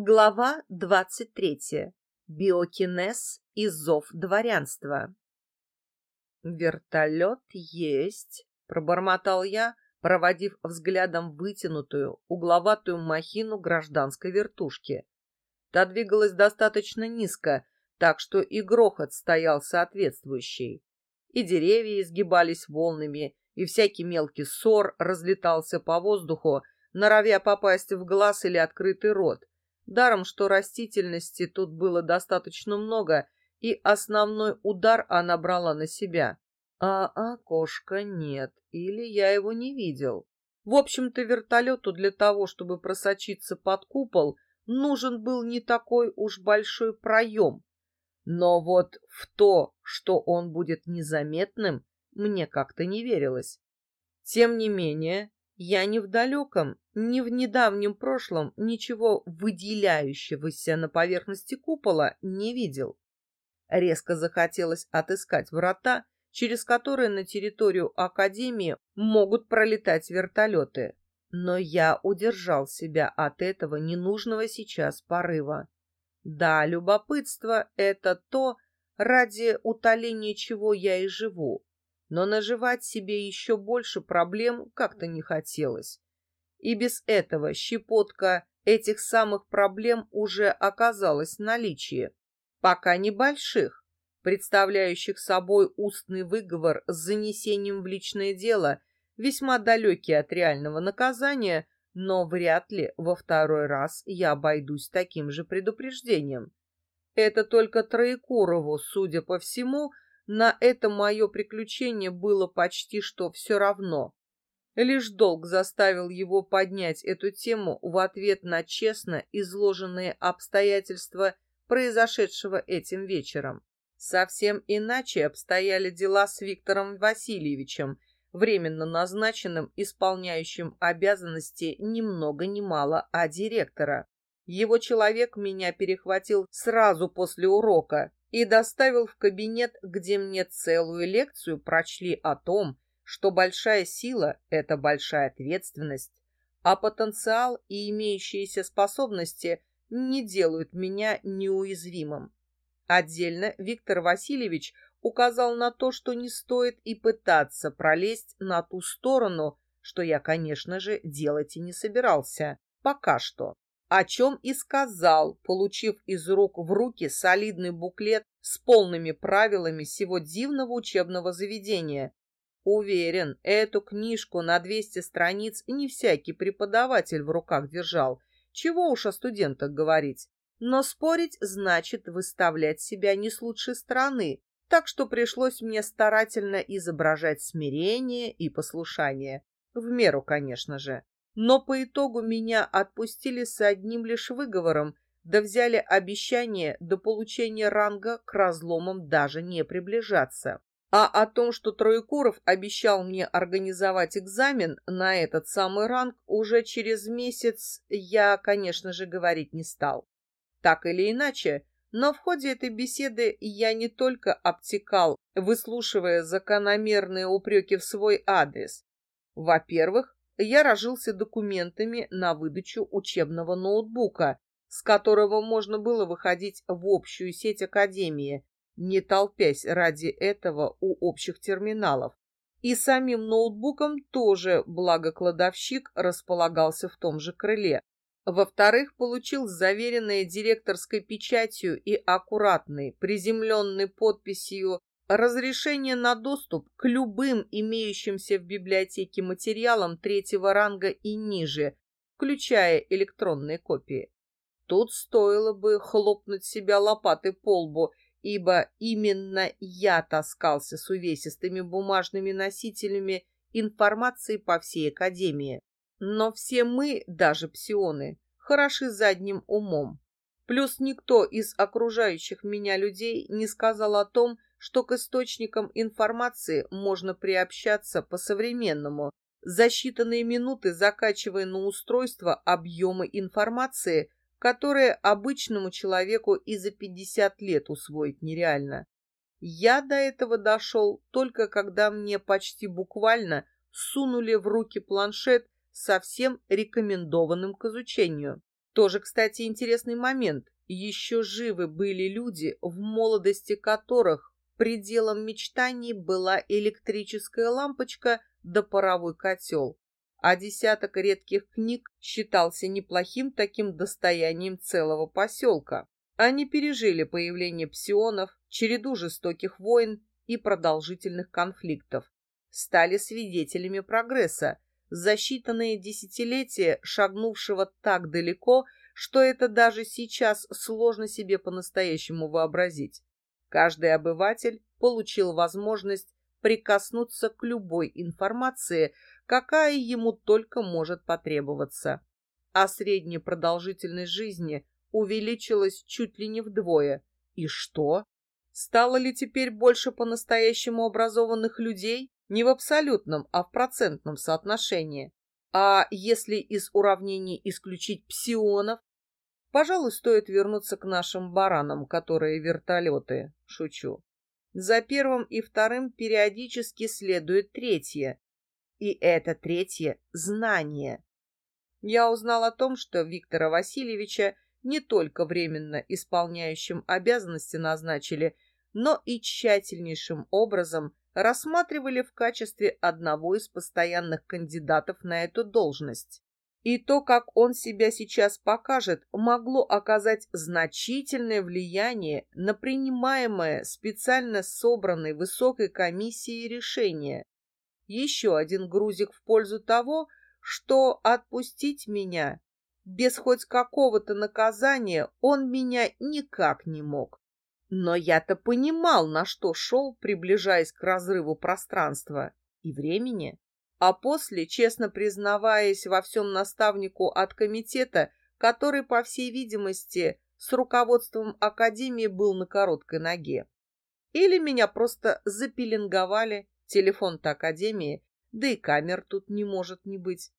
Глава 23. Биокинез и зов дворянства. «Вертолет есть», — пробормотал я, проводив взглядом вытянутую, угловатую махину гражданской вертушки. Та двигалась достаточно низко, так что и грохот стоял соответствующий. И деревья изгибались волнами, и всякий мелкий ссор разлетался по воздуху, норовя попасть в глаз или открытый рот, Даром, что растительности тут было достаточно много, и основной удар она брала на себя. А окошка нет, или я его не видел. В общем-то, вертолету для того, чтобы просочиться под купол, нужен был не такой уж большой проем. Но вот в то, что он будет незаметным, мне как-то не верилось. Тем не менее, я ни в далеком, ни в недавнем прошлом ничего выделяющегося на поверхности купола не видел. Резко захотелось отыскать врата, через которые на территорию Академии могут пролетать вертолеты. Но я удержал себя от этого ненужного сейчас порыва. Да, любопытство — это то, ради утоления чего я и живу но наживать себе еще больше проблем как-то не хотелось. И без этого щепотка этих самых проблем уже оказалась в наличии. Пока небольших, представляющих собой устный выговор с занесением в личное дело, весьма далекий от реального наказания, но вряд ли во второй раз я обойдусь таким же предупреждением. Это только Троекурову, судя по всему, на это мое приключение было почти что все равно. Лишь долг заставил его поднять эту тему в ответ на честно изложенные обстоятельства произошедшего этим вечером. Совсем иначе обстояли дела с Виктором Васильевичем, временно назначенным исполняющим обязанности ни много ни мало а директора. Его человек меня перехватил сразу после урока и доставил в кабинет, где мне целую лекцию прочли о том, что большая сила — это большая ответственность, а потенциал и имеющиеся способности не делают меня неуязвимым. Отдельно Виктор Васильевич указал на то, что не стоит и пытаться пролезть на ту сторону, что я, конечно же, делать и не собирался. Пока что о чем и сказал, получив из рук в руки солидный буклет с полными правилами всего дивного учебного заведения. Уверен, эту книжку на 200 страниц не всякий преподаватель в руках держал. Чего уж о студентах говорить. Но спорить значит выставлять себя не с лучшей стороны, так что пришлось мне старательно изображать смирение и послушание. В меру, конечно же но по итогу меня отпустили с одним лишь выговором, да взяли обещание до получения ранга к разломам даже не приближаться. А о том, что Троекуров обещал мне организовать экзамен на этот самый ранг уже через месяц, я, конечно же, говорить не стал. Так или иначе, но в ходе этой беседы я не только обтекал, выслушивая закономерные упреки в свой адрес. Во-первых, я разжился документами на выдачу учебного ноутбука, с которого можно было выходить в общую сеть Академии, не толпясь ради этого у общих терминалов. И самим ноутбуком тоже, благо кладовщик располагался в том же крыле. Во-вторых, получил заверенное директорской печатью и аккуратной, приземленной подписью Разрешение на доступ к любым имеющимся в библиотеке материалам третьего ранга и ниже, включая электронные копии. Тут стоило бы хлопнуть себя лопатой по лбу, ибо именно я таскался с увесистыми бумажными носителями информации по всей Академии. Но все мы, даже псионы, хороши задним умом. Плюс никто из окружающих меня людей не сказал о том, что к источникам информации можно приобщаться по-современному, за считанные минуты закачивая на устройство объемы информации, которые обычному человеку и за 50 лет усвоить нереально. Я до этого дошел только когда мне почти буквально сунули в руки планшет со всем рекомендованным к изучению. Тоже, кстати, интересный момент. Еще живы были люди, в молодости которых пределом мечтаний была электрическая лампочка да паровой котел, а десяток редких книг считался неплохим таким достоянием целого поселка. Они пережили появление псионов, череду жестоких войн и продолжительных конфликтов, стали свидетелями прогресса, за считанные десятилетия шагнувшего так далеко, что это даже сейчас сложно себе по-настоящему вообразить. Каждый обыватель получил возможность прикоснуться к любой информации, какая ему только может потребоваться. А средняя продолжительность жизни увеличилась чуть ли не вдвое. И что? Стало ли теперь больше по-настоящему образованных людей? Не в абсолютном, а в процентном соотношении. А если из уравнений исключить псионов? Пожалуй, стоит вернуться к нашим баранам, которые вертолеты. Шучу. За первым и вторым периодически следует третье. И это третье — знание. Я узнал о том, что Виктора Васильевича не только временно исполняющим обязанности назначили, но и тщательнейшим образом рассматривали в качестве одного из постоянных кандидатов на эту должность. И то, как он себя сейчас покажет, могло оказать значительное влияние на принимаемое специально собранной высокой комиссией решение. Еще один грузик в пользу того, что отпустить меня без хоть какого-то наказания он меня никак не мог. Но я-то понимал, на что шел, приближаясь к разрыву пространства и времени а после, честно признаваясь во всем наставнику от комитета, который, по всей видимости, с руководством Академии был на короткой ноге. Или меня просто запеленговали, телефон-то Академии, да и камер тут не может не быть.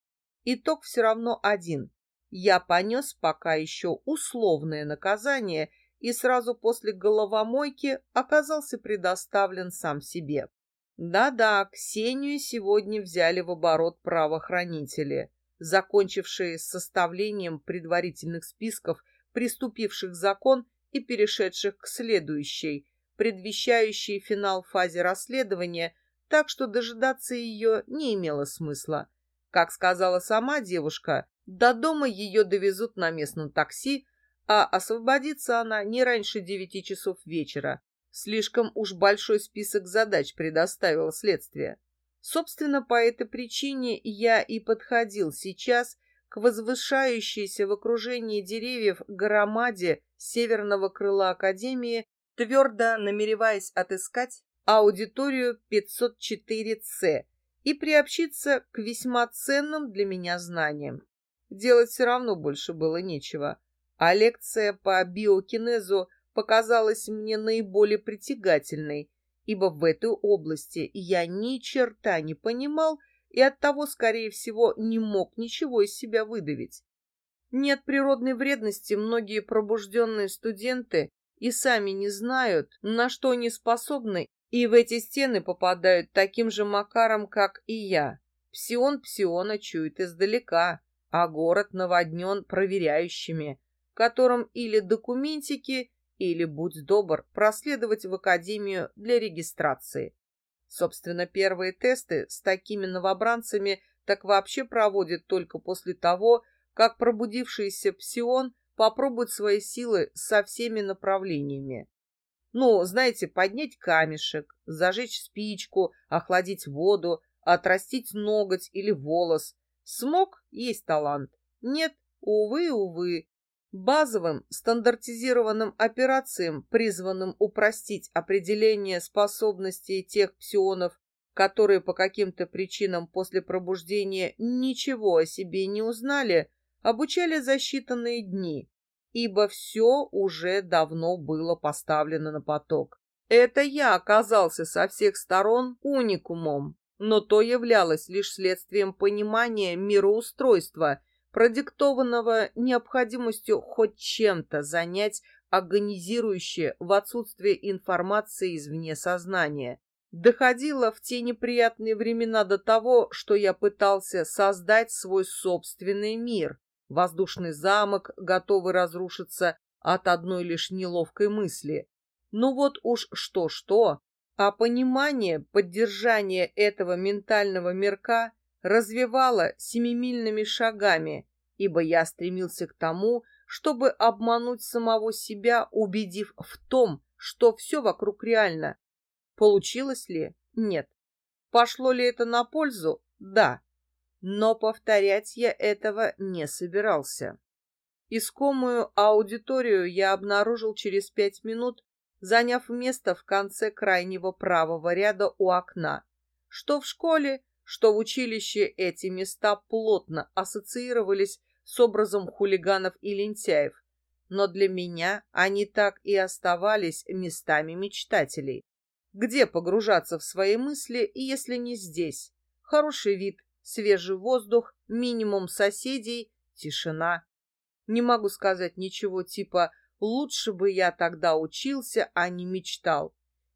Итог все равно один. Я понес пока еще условное наказание и сразу после головомойки оказался предоставлен сам себе. Да-да, Ксению сегодня взяли в оборот правоохранители, закончившие с составлением предварительных списков приступивших закон и перешедших к следующей, предвещающей финал фазе расследования, так что дожидаться ее не имело смысла. Как сказала сама девушка, до дома ее довезут на местном такси, а освободится она не раньше девяти часов вечера, Слишком уж большой список задач предоставило следствие. Собственно, по этой причине я и подходил сейчас к возвышающейся в окружении деревьев громаде северного крыла Академии, твердо намереваясь отыскать аудиторию 504С и приобщиться к весьма ценным для меня знаниям. Делать все равно больше было нечего, а лекция по биокинезу показалась мне наиболее притягательной, ибо в этой области я ни черта не понимал и оттого, скорее всего, не мог ничего из себя выдавить. Нет природной вредности многие пробужденные студенты и сами не знают, на что они способны, и в эти стены попадают таким же макаром, как и я. Псион псиона чует издалека, а город наводнен проверяющими, которым или документики, или, будь добр, проследовать в академию для регистрации. Собственно, первые тесты с такими новобранцами так вообще проводят только после того, как пробудившийся псион попробует свои силы со всеми направлениями. Ну, знаете, поднять камешек, зажечь спичку, охладить воду, отрастить ноготь или волос. Смог – есть талант. Нет, увы, увы, Базовым стандартизированным операциям, призванным упростить определение способностей тех псионов, которые по каким-то причинам после пробуждения ничего о себе не узнали, обучали за считанные дни, ибо все уже давно было поставлено на поток. Это я оказался со всех сторон уникумом, но то являлось лишь следствием понимания мироустройства – продиктованного необходимостью хоть чем-то занять агонизирующее в отсутствие информации извне сознания. Доходило в те неприятные времена до того, что я пытался создать свой собственный мир, воздушный замок, готовый разрушиться от одной лишь неловкой мысли. Ну вот уж что-что, а понимание поддержания этого ментального мирка развивало семимильными шагами, ибо я стремился к тому, чтобы обмануть самого себя, убедив в том, что все вокруг реально. Получилось ли? Нет. Пошло ли это на пользу? Да. Но повторять я этого не собирался. Искомую аудиторию я обнаружил через пять минут, заняв место в конце крайнего правого ряда у окна. Что в школе, что в училище эти места плотно ассоциировались с образом хулиганов и лентяев, но для меня они так и оставались местами мечтателей. Где погружаться в свои мысли, если не здесь? Хороший вид, свежий воздух, минимум соседей, тишина. Не могу сказать ничего типа «лучше бы я тогда учился, а не мечтал»,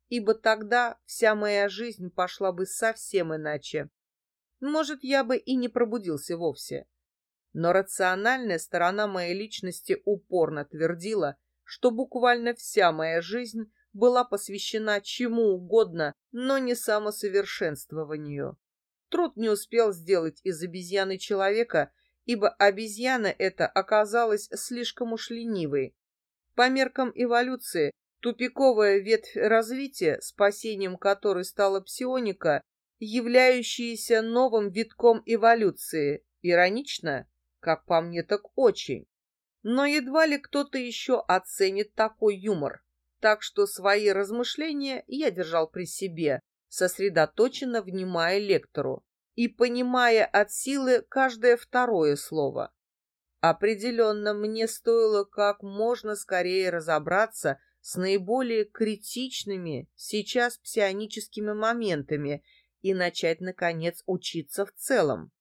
ибо тогда вся моя жизнь пошла бы совсем иначе. Может, я бы и не пробудился вовсе. Но рациональная сторона моей личности упорно твердила, что буквально вся моя жизнь была посвящена чему угодно, но не самосовершенствованию. Труд не успел сделать из обезьяны человека, ибо обезьяна эта оказалась слишком уж ленивой. По меркам эволюции, тупиковая ветвь развития, спасением которой стала псионика, являющаяся новым витком эволюции, иронично? Как по мне, так очень. Но едва ли кто-то еще оценит такой юмор. Так что свои размышления я держал при себе, сосредоточенно внимая лектору и понимая от силы каждое второе слово. Определенно, мне стоило как можно скорее разобраться с наиболее критичными сейчас псионическими моментами и начать, наконец, учиться в целом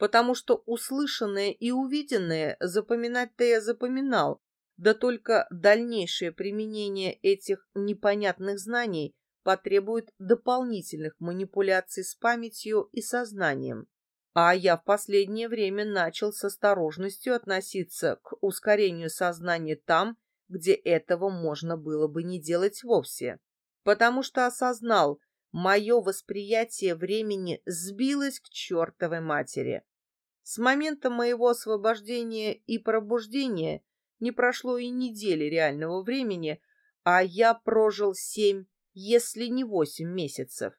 потому что услышанное и увиденное запоминать-то я запоминал, да только дальнейшее применение этих непонятных знаний потребует дополнительных манипуляций с памятью и сознанием. А я в последнее время начал с осторожностью относиться к ускорению сознания там, где этого можно было бы не делать вовсе. Потому что осознал, мое восприятие времени сбилось к чертовой матери. С момента моего освобождения и пробуждения не прошло и недели реального времени, а я прожил семь, если не восемь месяцев.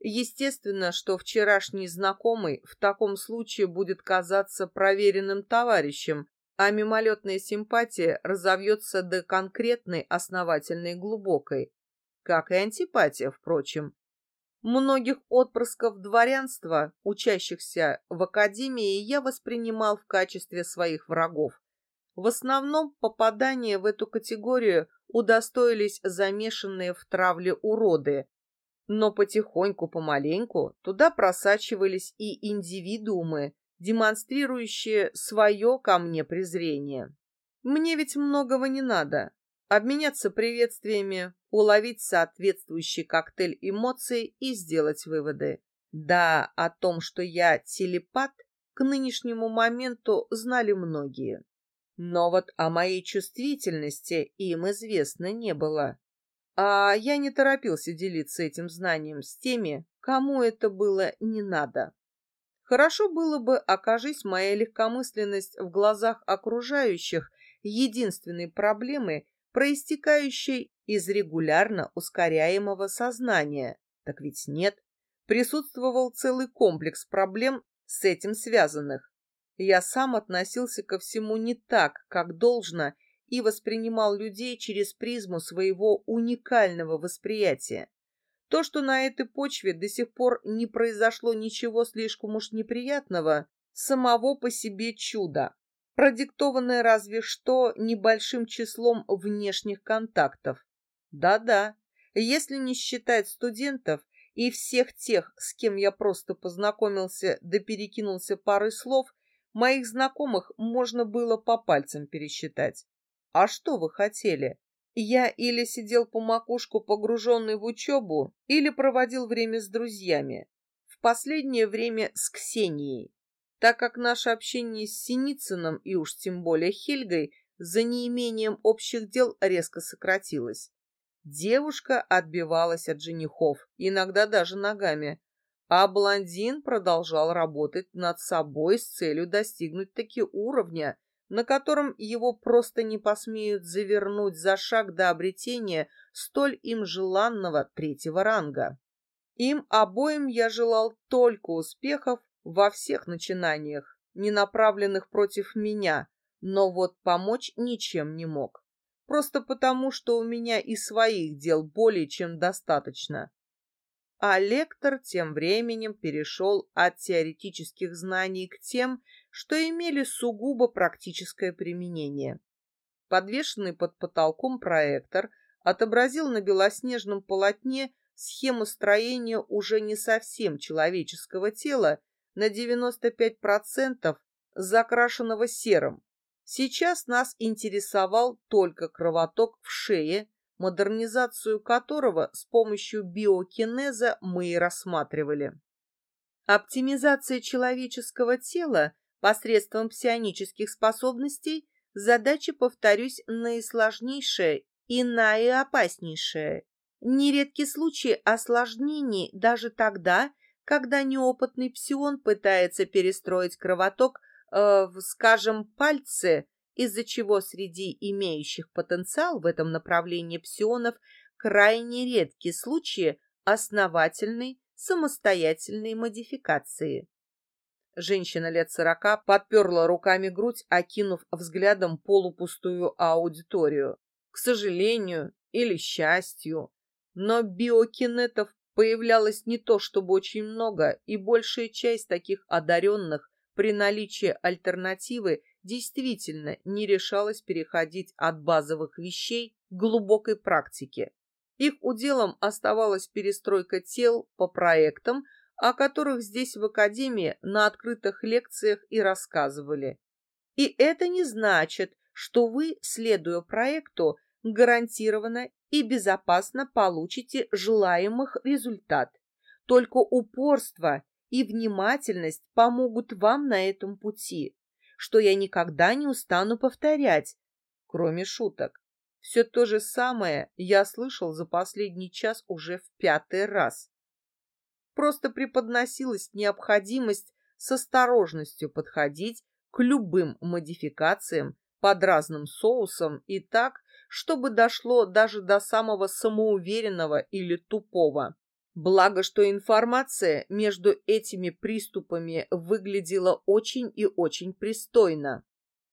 Естественно, что вчерашний знакомый в таком случае будет казаться проверенным товарищем, а мимолетная симпатия разовьется до конкретной, основательной, глубокой. Как и антипатия, впрочем. Многих отпрысков дворянства, учащихся в академии, я воспринимал в качестве своих врагов. В основном попадания в эту категорию удостоились замешанные в травле уроды, но потихоньку, помаленьку туда просачивались и индивидуумы, демонстрирующие свое ко мне презрение. Мне ведь многого не надо. Обменяться приветствиями, уловить соответствующий коктейль эмоций и сделать выводы. Да, о том, что я телепат, к нынешнему моменту знали многие. Но вот о моей чувствительности им известно не было. А я не торопился делиться этим знанием с теми, кому это было не надо. Хорошо было бы, окажись моя легкомысленность в глазах окружающих единственной проблемой, проистекающей из регулярно ускоряемого сознания. Так ведь нет. Присутствовал целый комплекс проблем с этим связанных. Я сам относился ко всему не так, как должно, и воспринимал людей через призму своего уникального восприятия. То, что на этой почве до сих пор не произошло ничего слишком уж неприятного, самого по себе чудо продиктованное разве что небольшим числом внешних контактов. Да-да, если не считать студентов и всех тех, с кем я просто познакомился да перекинулся парой слов, моих знакомых можно было по пальцам пересчитать. А что вы хотели? Я или сидел по макушку погруженный в учебу, или проводил время с друзьями. В последнее время с Ксенией. Так как наше общение с Синицыным и уж тем более Хельгой за неимением общих дел резко сократилось. Девушка отбивалась от женихов, иногда даже ногами, а блондин продолжал работать над собой с целью достигнуть таки уровня, на котором его просто не посмеют завернуть за шаг до обретения столь им желанного третьего ранга. Им обоим я желал только успехов во всех начинаниях, не направленных против меня, но вот помочь ничем не мог. Просто потому, что у меня и своих дел более чем достаточно. А лектор тем временем перешел от теоретических знаний к тем, что имели сугубо практическое применение. Подвешенный под потолком проектор отобразил на белоснежном полотне схему строения уже не совсем человеческого тела, на 95% закрашенного серым. Сейчас нас интересовал только кровоток в шее, модернизацию которого с помощью биокинеза мы и рассматривали. Оптимизация человеческого тела посредством псионических способностей задача, повторюсь, наисложнейшая и наиопаснейшая. Нередки случаи осложнений даже тогда, когда неопытный псион пытается перестроить кровоток э, в, скажем, пальцы, из-за чего среди имеющих потенциал в этом направлении псионов крайне редки случаи основательной самостоятельной модификации. Женщина лет сорока подперла руками грудь, окинув взглядом полупустую аудиторию. К сожалению или счастью, но биокинетов появлялось не то чтобы очень много, и большая часть таких одаренных при наличии альтернативы действительно не решалась переходить от базовых вещей к глубокой практике. Их уделом оставалась перестройка тел по проектам, о которых здесь в Академии на открытых лекциях и рассказывали. И это не значит, что вы, следуя проекту, гарантированно и безопасно получите желаемых результат. Только упорство и внимательность помогут вам на этом пути, что я никогда не устану повторять, кроме шуток. Все то же самое я слышал за последний час уже в пятый раз. Просто преподносилась необходимость с осторожностью подходить к любым модификациям под разным соусом и так, чтобы дошло даже до самого самоуверенного или тупого. Благо, что информация между этими приступами выглядела очень и очень пристойно.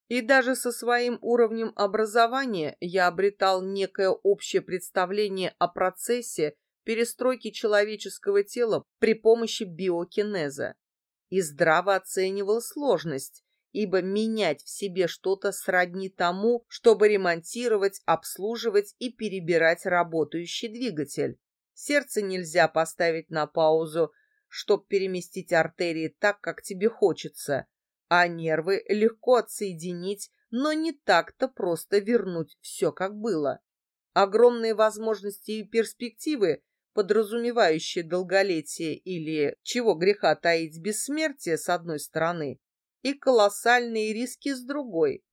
И даже со своим уровнем образования я обретал некое общее представление о процессе перестройки человеческого тела при помощи биокинеза. И здраво оценивал сложность, ибо менять в себе что-то сродни тому, чтобы ремонтировать, обслуживать и перебирать работающий двигатель. Сердце нельзя поставить на паузу, чтобы переместить артерии так, как тебе хочется, а нервы легко отсоединить, но не так-то просто вернуть все, как было. Огромные возможности и перспективы, подразумевающие долголетие или, чего греха таить, бессмертие, с одной стороны, и колоссальные риски с другой.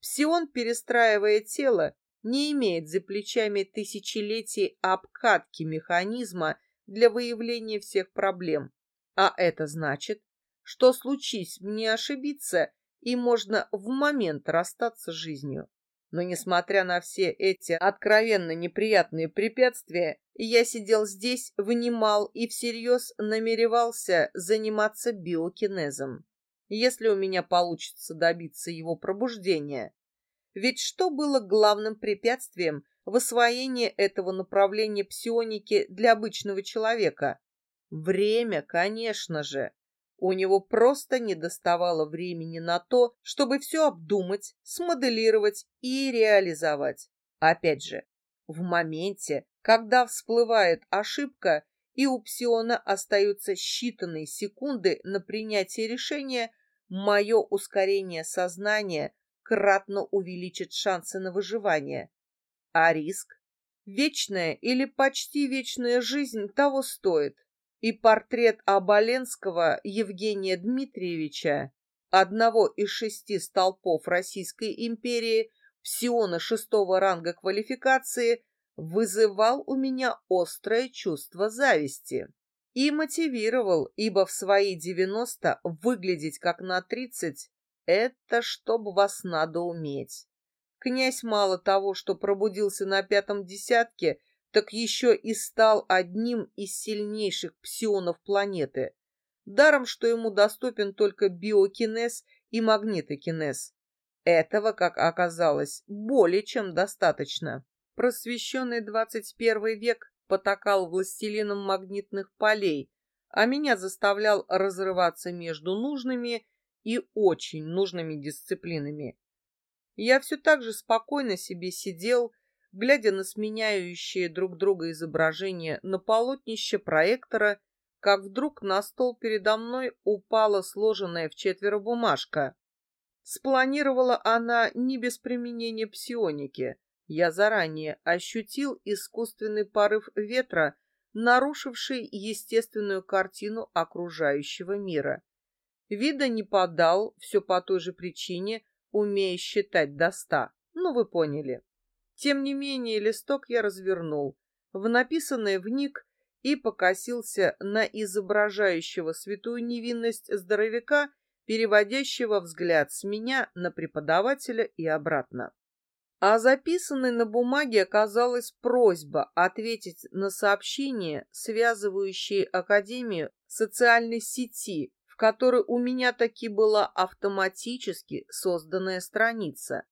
Псион, перестраивая тело, не имеет за плечами тысячелетий обкатки механизма для выявления всех проблем. А это значит, что случись мне ошибиться, и можно в момент расстаться с жизнью. Но, несмотря на все эти откровенно неприятные препятствия, я сидел здесь, внимал и всерьез намеревался заниматься биокинезом если у меня получится добиться его пробуждения. Ведь что было главным препятствием в освоении этого направления псионики для обычного человека? Время, конечно же. У него просто не доставало времени на то, чтобы все обдумать, смоделировать и реализовать. Опять же, в моменте, когда всплывает ошибка, и у псиона остаются считанные секунды на принятие решения, мое ускорение сознания кратно увеличит шансы на выживание. А риск? Вечная или почти вечная жизнь того стоит. И портрет Аболенского Евгения Дмитриевича одного из шести столпов Российской империи, псиона шестого ранга квалификации, вызывал у меня острое чувство зависти. И мотивировал, ибо в свои девяносто выглядеть как на тридцать — это чтоб вас надо уметь. Князь мало того, что пробудился на пятом десятке, так еще и стал одним из сильнейших псионов планеты. Даром, что ему доступен только биокинез и магнитокинез. Этого, как оказалось, более чем достаточно. Просвещенный 21 век потакал властелином магнитных полей, а меня заставлял разрываться между нужными и очень нужными дисциплинами. Я все так же спокойно себе сидел, глядя на сменяющие друг друга изображения на полотнище проектора, как вдруг на стол передо мной упала сложенная в четверо бумажка. Спланировала она не без применения псионики. Я заранее ощутил искусственный порыв ветра, нарушивший естественную картину окружающего мира. Вида не подал, все по той же причине, умея считать до ста. Ну, вы поняли. Тем не менее, листок я развернул, в написанное вник и покосился на изображающего святую невинность здоровяка, переводящего взгляд с меня на преподавателя и обратно. А записанной на бумаге оказалась просьба ответить на сообщение, связывающее Академию социальной сети, в которой у меня таки была автоматически созданная страница.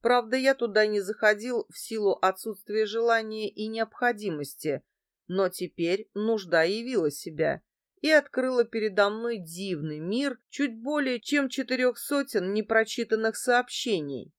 Правда, я туда не заходил в силу отсутствия желания и необходимости, но теперь нужда явила себя и открыла передо мной дивный мир чуть более чем четырех сотен непрочитанных сообщений.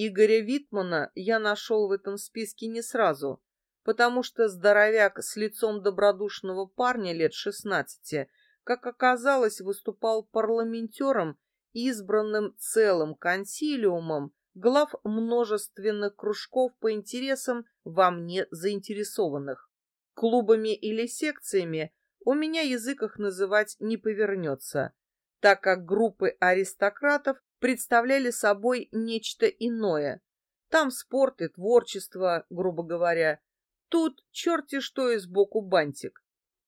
Игоря Витмана я нашел в этом списке не сразу, потому что здоровяк с лицом добродушного парня лет шестнадцати, как оказалось, выступал парламентером, избранным целым консилиумом глав множественных кружков по интересам во мне заинтересованных. Клубами или секциями у меня язык их называть не повернется, так как группы аристократов представляли собой нечто иное. Там спорт и творчество, грубо говоря. Тут черти что и сбоку бантик.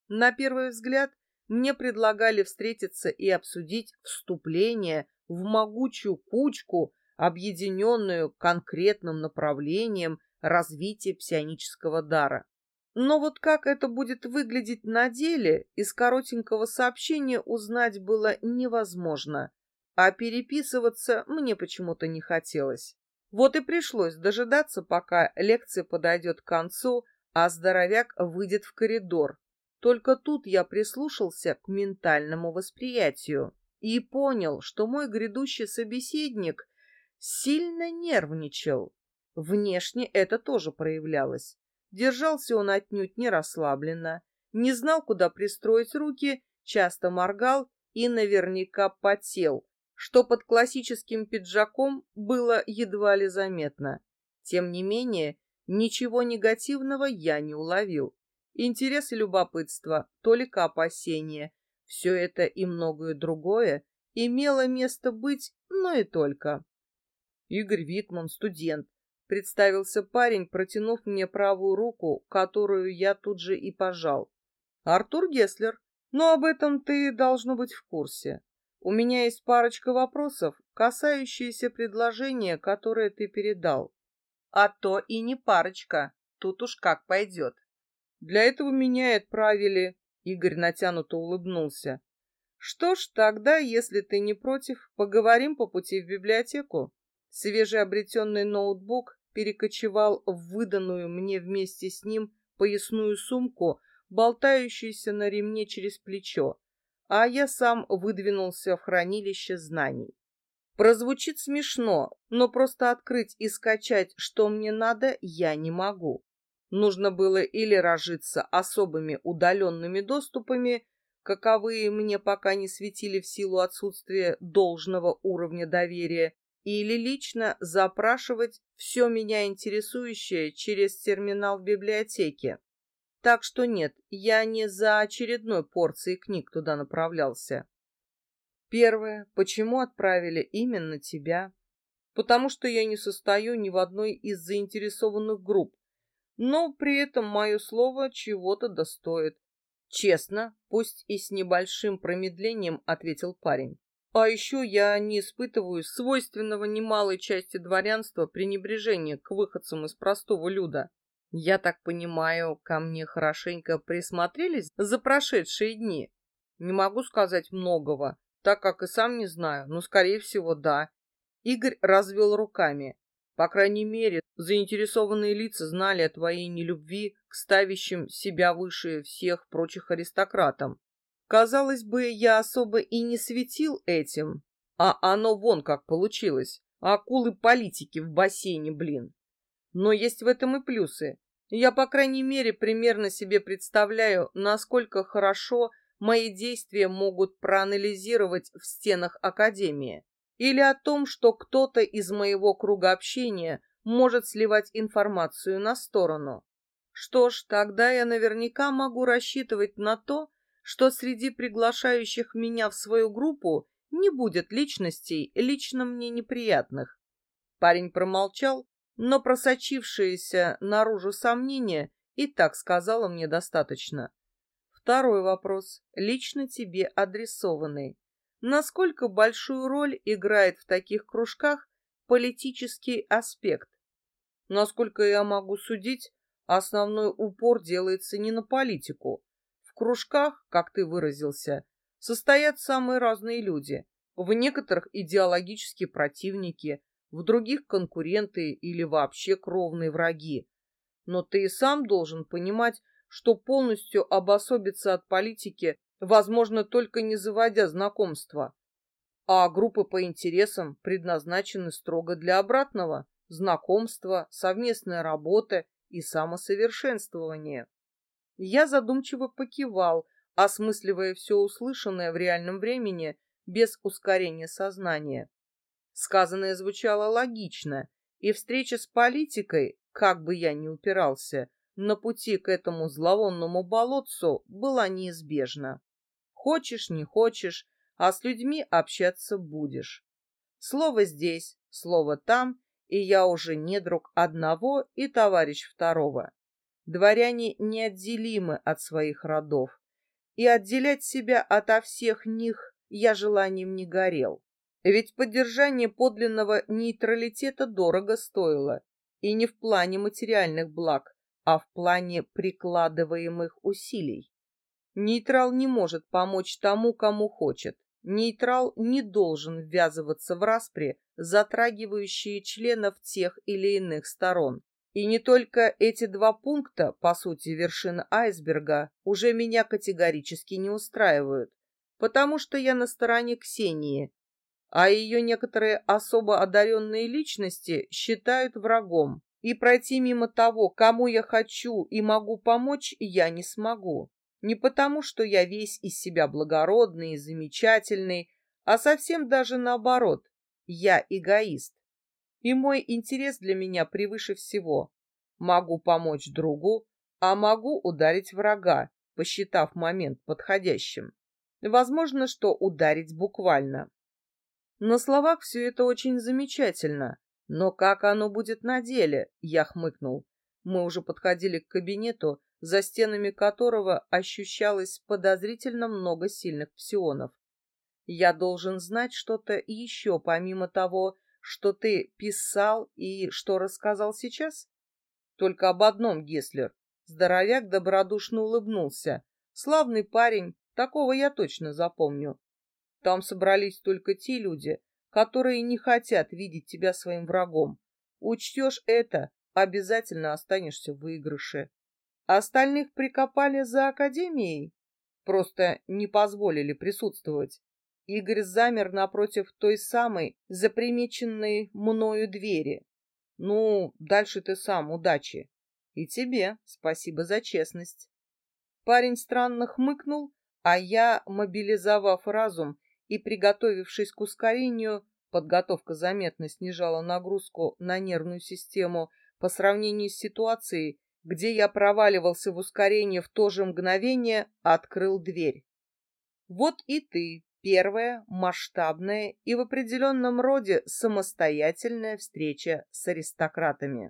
На первый взгляд мне предлагали встретиться и обсудить вступление в могучую кучку объединенную конкретным направлением развития псионического дара. Но вот как это будет выглядеть на деле, из коротенького сообщения узнать было невозможно, а переписываться мне почему-то не хотелось. Вот и пришлось дожидаться, пока лекция подойдет к концу, а здоровяк выйдет в коридор. Только тут я прислушался к ментальному восприятию и понял, что мой грядущий собеседник сильно нервничал. Внешне это тоже проявлялось. Держался он отнюдь не расслабленно, не знал, куда пристроить руки, часто моргал и наверняка потел, что под классическим пиджаком было едва ли заметно. Тем не менее, ничего негативного я не уловил. Интерес и любопытство, только опасения, все это и многое другое имело место быть, но и только. Игорь Витман, студент. Представился парень, протянув мне правую руку, которую я тут же и пожал. Артур Геслер. Но об этом ты должно быть в курсе. У меня есть парочка вопросов, касающиеся предложения, которое ты передал. А то и не парочка. Тут уж как пойдет. Для этого меня и отправили. Игорь натянуто улыбнулся. Что ж, тогда, если ты не против, поговорим по пути в библиотеку. Свежеобретенный ноутбук перекочевал в выданную мне вместе с ним поясную сумку, болтающуюся на ремне через плечо, а я сам выдвинулся в хранилище знаний. Прозвучит смешно, но просто открыть и скачать, что мне надо, я не могу. Нужно было или разжиться особыми удаленными доступами, каковые мне пока не светили в силу отсутствия должного уровня доверия, или лично запрашивать все меня интересующее через терминал в библиотеке. Так что нет, я не за очередной порцией книг туда направлялся. Первое. Почему отправили именно тебя? Потому что я не состою ни в одной из заинтересованных групп, но при этом мое слово чего-то достоит. Честно, пусть и с небольшим промедлением, ответил парень. А еще я не испытываю свойственного немалой части дворянства пренебрежения к выходцам из простого люда. Я так понимаю, ко мне хорошенько присмотрелись за прошедшие дни. Не могу сказать многого, так как и сам не знаю, но, скорее всего, да. Игорь развел руками. По крайней мере, заинтересованные лица знали о твоей нелюбви к ставящим себя выше всех прочих аристократам. Казалось бы, я особо и не светил этим, а оно вон как получилось. Акулы политики в бассейне, блин. Но есть в этом и плюсы. Я, по крайней мере, примерно себе представляю, насколько хорошо мои действия могут проанализировать в стенах Академии. Или о том, что кто-то из моего круга общения может сливать информацию на сторону. Что ж, тогда я наверняка могу рассчитывать на то, что среди приглашающих меня в свою группу не будет личностей, лично мне неприятных. Парень промолчал, но просочившееся наружу сомнение и так сказала мне достаточно. Второй вопрос, лично тебе адресованный. Насколько большую роль играет в таких кружках политический аспект? Насколько я могу судить, основной упор делается не на политику, кружках, как ты выразился, состоят самые разные люди. В некоторых идеологические противники, в других конкуренты или вообще кровные враги. Но ты и сам должен понимать, что полностью обособиться от политики возможно только не заводя знакомства. А группы по интересам предназначены строго для обратного – знакомства, совместная работа и самосовершенствования. Я задумчиво покивал, осмысливая все услышанное в реальном времени без ускорения сознания. Сказанное звучало логично, и встреча с политикой, как бы я ни упирался, на пути к этому зловонному болотцу была неизбежна. Хочешь, не хочешь, а с людьми общаться будешь. Слово здесь, слово там, и я уже не друг одного и товарищ второго. Дворяне неотделимы от своих родов, и отделять себя ото всех них я желанием не горел. Ведь поддержание подлинного нейтралитета дорого стоило, и не в плане материальных благ, а в плане прикладываемых усилий. Нейтрал не может помочь тому, кому хочет. Нейтрал не должен ввязываться в распри, затрагивающие членов тех или иных сторон. И не только эти два пункта, по сути, вершина айсберга, уже меня категорически не устраивают, потому что я на стороне Ксении, а ее некоторые особо одаренные личности считают врагом, и пройти мимо того, кому я хочу и могу помочь, я не смогу. Не потому, что я весь из себя благородный и замечательный, а совсем даже наоборот, я эгоист. И мой интерес для меня превыше всего. Могу помочь другу, а могу ударить врага, посчитав момент подходящим. Возможно, что ударить буквально. На словах все это очень замечательно, но как оно будет на деле, я хмыкнул. Мы уже подходили к кабинету, за стенами которого ощущалось подозрительно много сильных псионов. Я должен знать что-то еще, помимо того, что ты писал и что рассказал сейчас? Только об одном, Геслер. Здоровяк добродушно улыбнулся. Славный парень, такого я точно запомню. Там собрались только те люди, которые не хотят видеть тебя своим врагом. Учтешь это, обязательно останешься в выигрыше. Остальных прикопали за академией? Просто не позволили присутствовать. Игорь замер напротив той самой, запримеченной мною двери. Ну, дальше ты сам, удачи. И тебе спасибо за честность. Парень странно хмыкнул, а я, мобилизовав разум и приготовившись к ускорению, подготовка заметно снижала нагрузку на нервную систему по сравнению с ситуацией, где я проваливался в ускорение в то же мгновение, открыл дверь. Вот и ты, первая масштабная и в определенном роде самостоятельная встреча с аристократами.